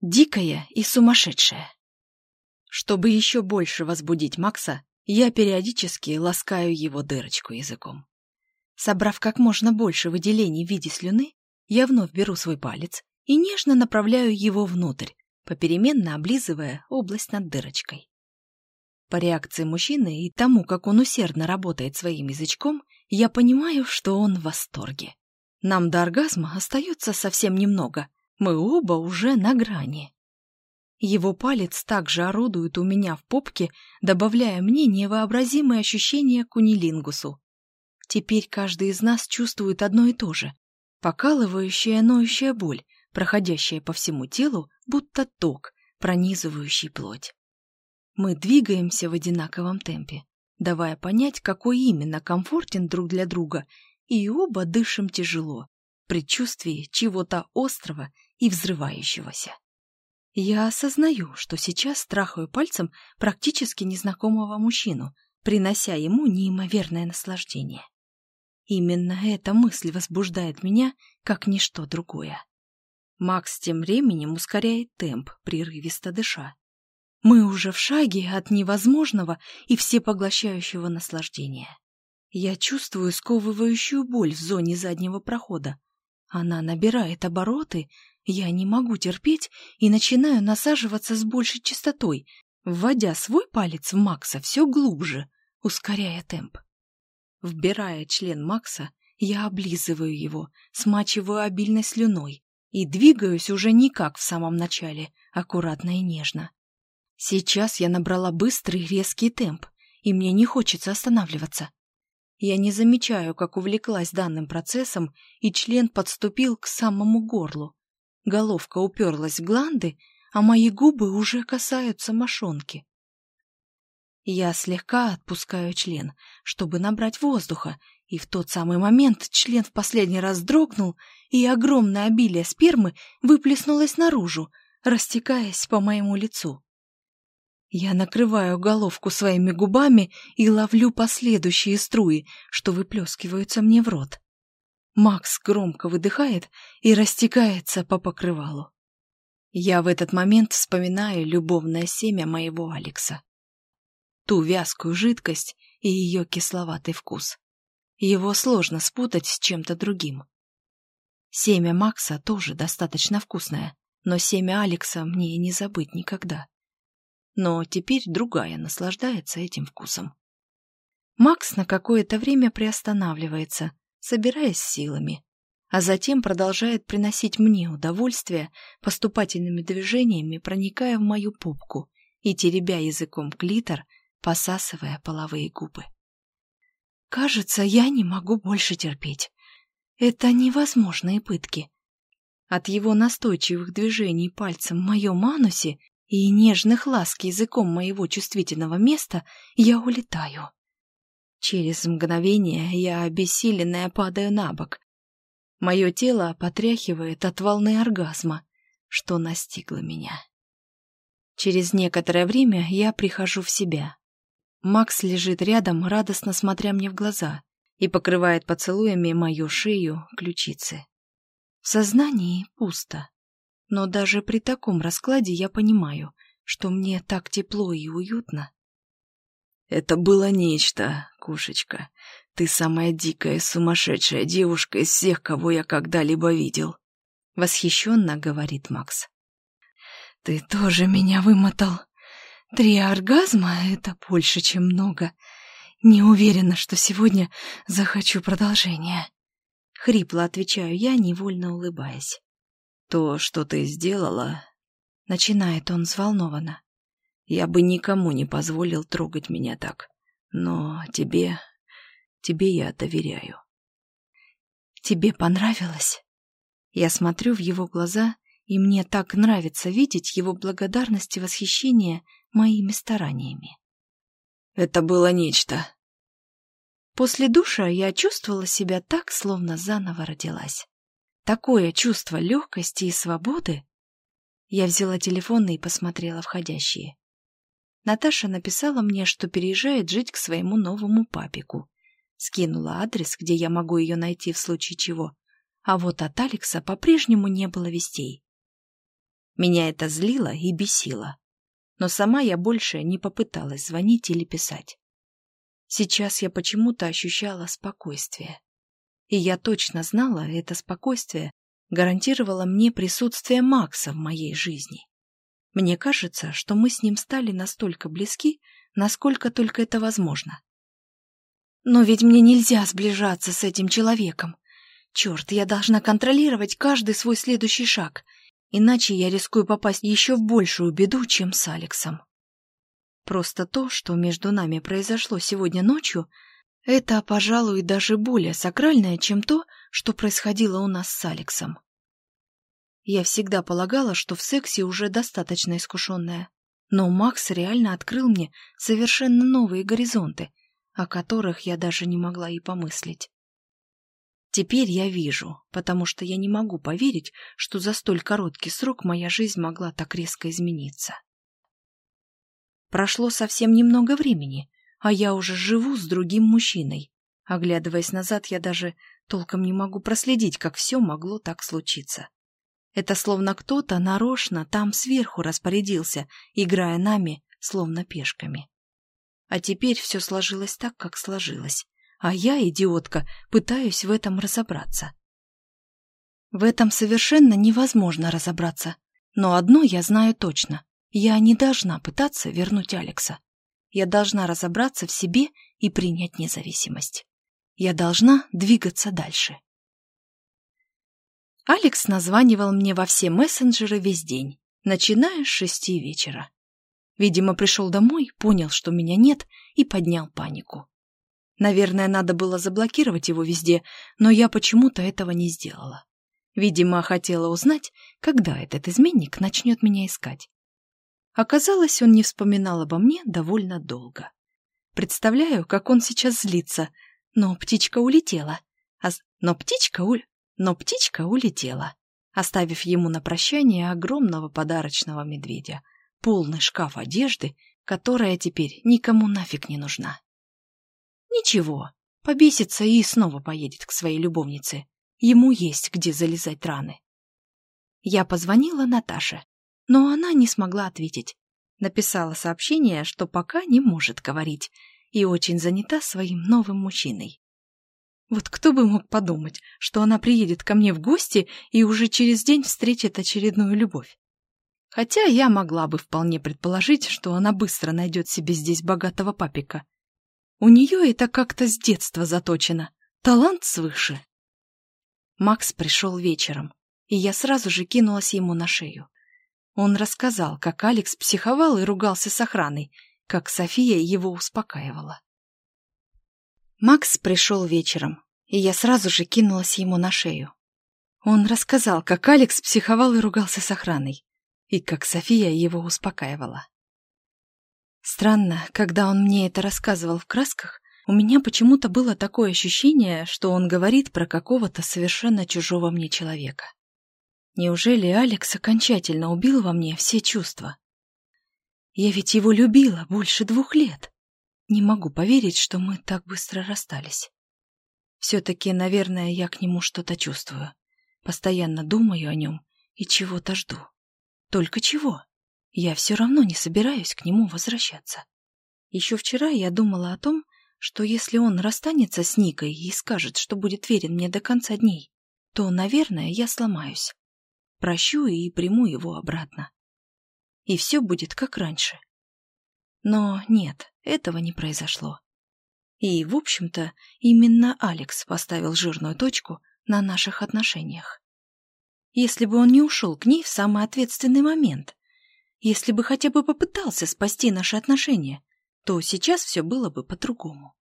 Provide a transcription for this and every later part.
дикая и сумасшедшая. Чтобы еще больше возбудить Макса, я периодически ласкаю его дырочку языком. Собрав как можно больше выделений в виде слюны, я вновь беру свой палец и нежно направляю его внутрь, попеременно облизывая область над дырочкой. По реакции мужчины и тому, как он усердно работает своим язычком, я понимаю, что он в восторге. Нам до оргазма остается совсем немного, мы оба уже на грани. Его палец также орудует у меня в попке, добавляя мне невообразимые ощущения кунилингусу. Теперь каждый из нас чувствует одно и то же — покалывающая ноющая боль, проходящая по всему телу, будто ток, пронизывающий плоть. Мы двигаемся в одинаковом темпе, давая понять, какой именно комфортен друг для друга, и оба дышим тяжело, в предчувствии чего-то острого и взрывающегося. Я осознаю, что сейчас трахаю пальцем практически незнакомого мужчину, принося ему неимоверное наслаждение. Именно эта мысль возбуждает меня, как ничто другое. Макс тем временем ускоряет темп, прерывисто дыша. Мы уже в шаге от невозможного и всепоглощающего наслаждения. Я чувствую сковывающую боль в зоне заднего прохода. Она набирает обороты, я не могу терпеть и начинаю насаживаться с большей частотой, вводя свой палец в Макса все глубже, ускоряя темп. Вбирая член Макса, я облизываю его, смачиваю обильной слюной и двигаюсь уже не как в самом начале, аккуратно и нежно. Сейчас я набрала быстрый резкий темп, и мне не хочется останавливаться. Я не замечаю, как увлеклась данным процессом, и член подступил к самому горлу. Головка уперлась в гланды, а мои губы уже касаются мошонки. Я слегка отпускаю член, чтобы набрать воздуха, и в тот самый момент член в последний раз дрогнул, и огромное обилие спермы выплеснулось наружу, растекаясь по моему лицу. Я накрываю головку своими губами и ловлю последующие струи, что выплескиваются мне в рот. Макс громко выдыхает и растекается по покрывалу. Я в этот момент вспоминаю любовное семя моего Алекса. Ту вязкую жидкость и ее кисловатый вкус. Его сложно спутать с чем-то другим. Семя Макса тоже достаточно вкусное, но семя Алекса мне не забыть никогда но теперь другая наслаждается этим вкусом. Макс на какое-то время приостанавливается, собираясь силами, а затем продолжает приносить мне удовольствие поступательными движениями, проникая в мою попку и теребя языком клитор, посасывая половые губы. Кажется, я не могу больше терпеть. Это невозможные пытки. От его настойчивых движений пальцем в моем анусе и нежных ласк языком моего чувствительного места я улетаю. Через мгновение я, обессиленная, падаю на бок. Мое тело потряхивает от волны оргазма, что настигло меня. Через некоторое время я прихожу в себя. Макс лежит рядом, радостно смотря мне в глаза, и покрывает поцелуями мою шею, ключицы. В сознании пусто. Но даже при таком раскладе я понимаю, что мне так тепло и уютно. Это было нечто, кошечка. Ты самая дикая, сумасшедшая девушка из всех, кого я когда-либо видел. Восхищенно говорит Макс. Ты тоже меня вымотал. Три оргазма — это больше, чем много. Не уверена, что сегодня захочу продолжения. Хрипло отвечаю я, невольно улыбаясь. То, что ты сделала, начинает он взволнованно. Я бы никому не позволил трогать меня так. Но тебе... тебе я доверяю. Тебе понравилось? Я смотрю в его глаза, и мне так нравится видеть его благодарность и восхищение моими стараниями. Это было нечто. После душа я чувствовала себя так, словно заново родилась. Такое чувство легкости и свободы. Я взяла телефон и посмотрела входящие. Наташа написала мне, что переезжает жить к своему новому папику. Скинула адрес, где я могу ее найти в случае чего. А вот от Алекса по-прежнему не было вестей. Меня это злило и бесило. Но сама я больше не попыталась звонить или писать. Сейчас я почему-то ощущала спокойствие. И я точно знала, это спокойствие гарантировало мне присутствие Макса в моей жизни. Мне кажется, что мы с ним стали настолько близки, насколько только это возможно. Но ведь мне нельзя сближаться с этим человеком. Черт, я должна контролировать каждый свой следующий шаг, иначе я рискую попасть еще в большую беду, чем с Алексом. Просто то, что между нами произошло сегодня ночью, это, пожалуй, даже более сакральное, чем то, что происходило у нас с Алексом. Я всегда полагала, что в сексе уже достаточно искушенная. Но Макс реально открыл мне совершенно новые горизонты, о которых я даже не могла и помыслить. Теперь я вижу, потому что я не могу поверить, что за столь короткий срок моя жизнь могла так резко измениться. Прошло совсем немного времени, а я уже живу с другим мужчиной. Оглядываясь назад, я даже толком не могу проследить, как все могло так случиться. Это словно кто-то нарочно там сверху распорядился, играя нами, словно пешками. А теперь все сложилось так, как сложилось, а я, идиотка, пытаюсь в этом разобраться. В этом совершенно невозможно разобраться, но одно я знаю точно. Я не должна пытаться вернуть Алекса. Я должна разобраться в себе и принять независимость. Я должна двигаться дальше. Алекс названивал мне во все мессенджеры весь день, начиная с шести вечера. Видимо, пришел домой, понял, что меня нет, и поднял панику. Наверное, надо было заблокировать его везде, но я почему-то этого не сделала. Видимо, хотела узнать, когда этот изменник начнет меня искать. Оказалось, он не вспоминал обо мне довольно долго. Представляю, как он сейчас злится. Но птичка улетела. А... Но птичка у... Но птичка улетела, оставив ему на прощание огромного подарочного медведя, полный шкаф одежды, которая теперь никому нафиг не нужна. Ничего, побесится и снова поедет к своей любовнице. Ему есть где залезать раны. Я позвонила Наташе, но она не смогла ответить. Написала сообщение, что пока не может говорить, и очень занята своим новым мужчиной. Вот кто бы мог подумать, что она приедет ко мне в гости и уже через день встретит очередную любовь. Хотя я могла бы вполне предположить, что она быстро найдет себе здесь богатого папика. У нее это как-то с детства заточено. Талант свыше. Макс пришел вечером, и я сразу же кинулась ему на шею. Он рассказал, как Алекс психовал и ругался с охраной, как София его успокаивала. Макс пришел вечером, и я сразу же кинулась ему на шею. Он рассказал, как Алекс психовал и ругался с охраной, и как София его успокаивала. Странно, когда он мне это рассказывал в красках, у меня почему-то было такое ощущение, что он говорит про какого-то совершенно чужого мне человека. Неужели Алекс окончательно убил во мне все чувства? Я ведь его любила больше двух лет. Не могу поверить, что мы так быстро расстались. Все-таки, наверное, я к нему что-то чувствую. Постоянно думаю о нем и чего-то жду. Только чего? Я все равно не собираюсь к нему возвращаться. Еще вчера я думала о том, что если он расстанется с Никой и скажет, что будет верен мне до конца дней, то, наверное, я сломаюсь прощу и приму его обратно. И все будет как раньше. Но нет, этого не произошло. И, в общем-то, именно Алекс поставил жирную точку на наших отношениях. Если бы он не ушел к ней в самый ответственный момент, если бы хотя бы попытался спасти наши отношения, то сейчас все было бы по-другому.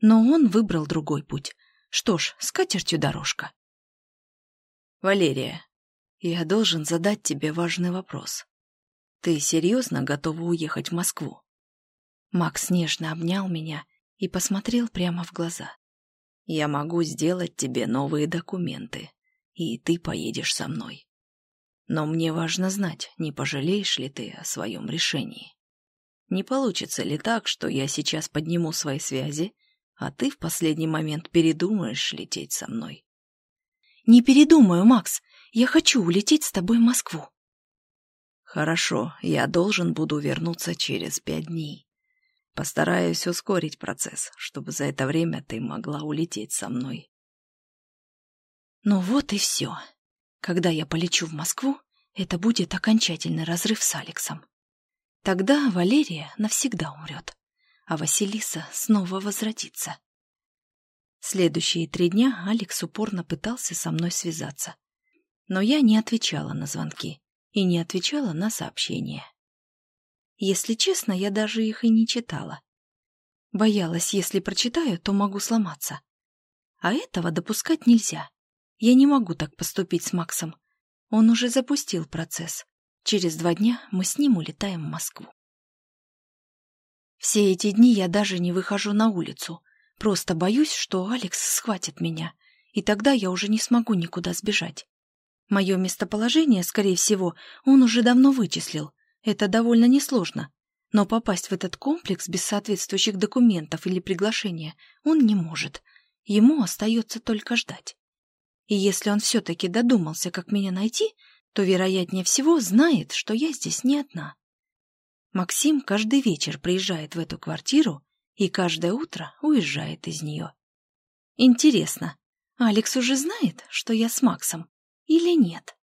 Но он выбрал другой путь. Что ж, с катертью дорожка. «Валерия, я должен задать тебе важный вопрос. Ты серьезно готова уехать в Москву? Макс нежно обнял меня и посмотрел прямо в глаза. Я могу сделать тебе новые документы, и ты поедешь со мной. Но мне важно знать, не пожалеешь ли ты о своем решении. Не получится ли так, что я сейчас подниму свои связи, а ты в последний момент передумаешь лететь со мной? Не передумаю, Макс. Я хочу улететь с тобой в Москву. Хорошо, я должен буду вернуться через пять дней. Постараюсь ускорить процесс, чтобы за это время ты могла улететь со мной. Ну вот и все. Когда я полечу в Москву, это будет окончательный разрыв с Алексом. Тогда Валерия навсегда умрет, а Василиса снова возродится. Следующие три дня Алекс упорно пытался со мной связаться. Но я не отвечала на звонки и не отвечала на сообщения. Если честно, я даже их и не читала. Боялась, если прочитаю, то могу сломаться. А этого допускать нельзя. Я не могу так поступить с Максом. Он уже запустил процесс. Через два дня мы с ним улетаем в Москву. Все эти дни я даже не выхожу на улицу. Просто боюсь, что Алекс схватит меня, и тогда я уже не смогу никуда сбежать. Мое местоположение, скорее всего, он уже давно вычислил. Это довольно несложно. Но попасть в этот комплекс без соответствующих документов или приглашения он не может. Ему остается только ждать. И если он все-таки додумался, как меня найти, то, вероятнее всего, знает, что я здесь не одна. Максим каждый вечер приезжает в эту квартиру и каждое утро уезжает из нее. Интересно, Алекс уже знает, что я с Максом, или нет?